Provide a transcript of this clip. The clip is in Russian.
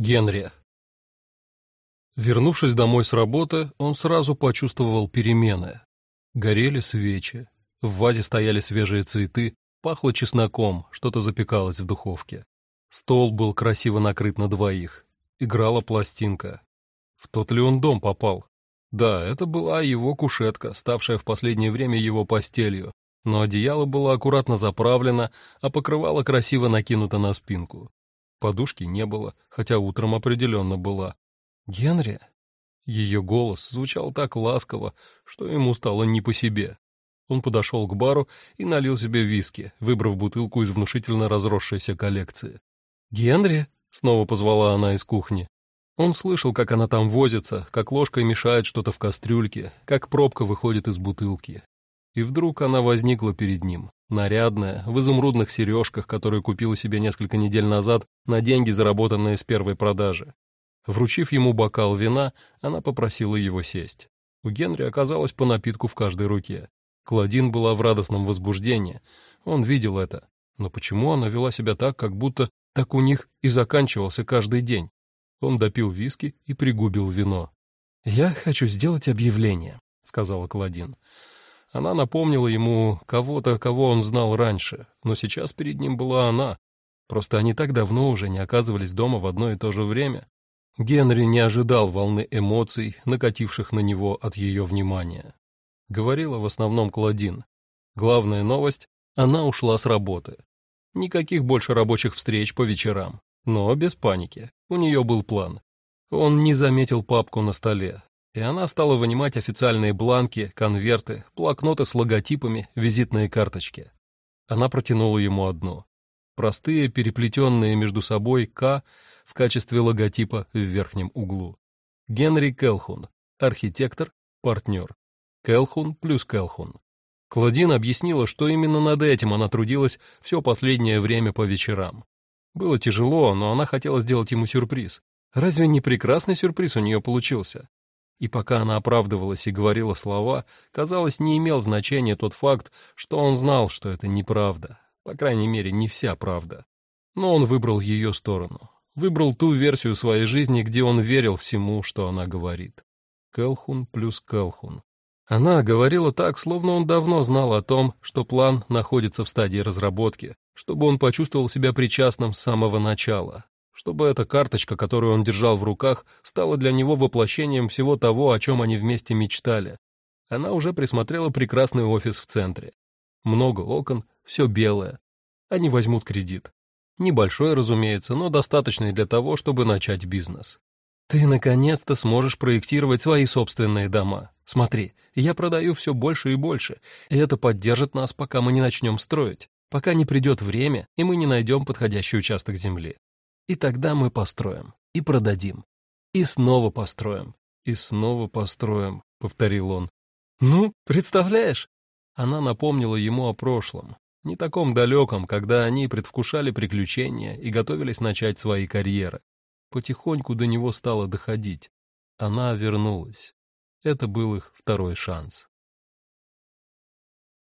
Генри. Вернувшись домой с работы, он сразу почувствовал перемены. Горели свечи, в вазе стояли свежие цветы, пахло чесноком, что-то запекалось в духовке. Стол был красиво накрыт на двоих. Играла пластинка. В тот ли он дом попал? Да, это была его кушетка, ставшая в последнее время его постелью, но одеяло было аккуратно заправлено, а покрывало красиво накинуто на спинку. Подушки не было, хотя утром определенно была. «Генри?» Ее голос звучал так ласково, что ему стало не по себе. Он подошел к бару и налил себе виски, выбрав бутылку из внушительно разросшейся коллекции. «Генри?» — снова позвала она из кухни. Он слышал, как она там возится, как ложкой мешает что-то в кастрюльке, как пробка выходит из бутылки. И вдруг она возникла перед ним, нарядная, в изумрудных сережках, которые купила себе несколько недель назад на деньги, заработанные с первой продажи. Вручив ему бокал вина, она попросила его сесть. У Генри оказалось по напитку в каждой руке. Клодин была в радостном возбуждении. Он видел это. Но почему она вела себя так, как будто так у них и заканчивался каждый день? Он допил виски и пригубил вино. «Я хочу сделать объявление», — сказала Клодин. Она напомнила ему кого-то, кого он знал раньше, но сейчас перед ним была она. Просто они так давно уже не оказывались дома в одно и то же время. Генри не ожидал волны эмоций, накативших на него от ее внимания. Говорила в основном Клодин. Главная новость — она ушла с работы. Никаких больше рабочих встреч по вечерам. Но без паники. У нее был план. Он не заметил папку на столе, и она стала вынимать официальные бланки, конверты, блокноты с логотипами, визитные карточки. Она протянула ему одну. Простые, переплетенные между собой «К» в качестве логотипа в верхнем углу. Генри Келхун, архитектор, партнер. Келхун плюс Келхун. Клодин объяснила, что именно над этим она трудилась все последнее время по вечерам. Было тяжело, но она хотела сделать ему сюрприз. Разве не прекрасный сюрприз у нее получился? И пока она оправдывалась и говорила слова, казалось, не имел значения тот факт, что он знал, что это неправда. По крайней мере, не вся правда. Но он выбрал ее сторону. Выбрал ту версию своей жизни, где он верил всему, что она говорит. Келхун плюс Келхун. Она говорила так, словно он давно знал о том, что план находится в стадии разработки, чтобы он почувствовал себя причастным с самого начала, чтобы эта карточка, которую он держал в руках, стала для него воплощением всего того, о чем они вместе мечтали. Она уже присмотрела прекрасный офис в центре. Много окон, все белое. Они возьмут кредит. Небольшой, разумеется, но достаточный для того, чтобы начать бизнес. Ты наконец-то сможешь проектировать свои собственные дома. Смотри, я продаю все больше и больше, и это поддержит нас, пока мы не начнем строить, пока не придет время, и мы не найдем подходящий участок земли. И тогда мы построим, и продадим, и снова построим, и снова построим, — повторил он. Ну, представляешь? Она напомнила ему о прошлом, не таком далеком, когда они предвкушали приключения и готовились начать свои карьеры. Потихоньку до него стало доходить. Она вернулась. Это был их второй шанс.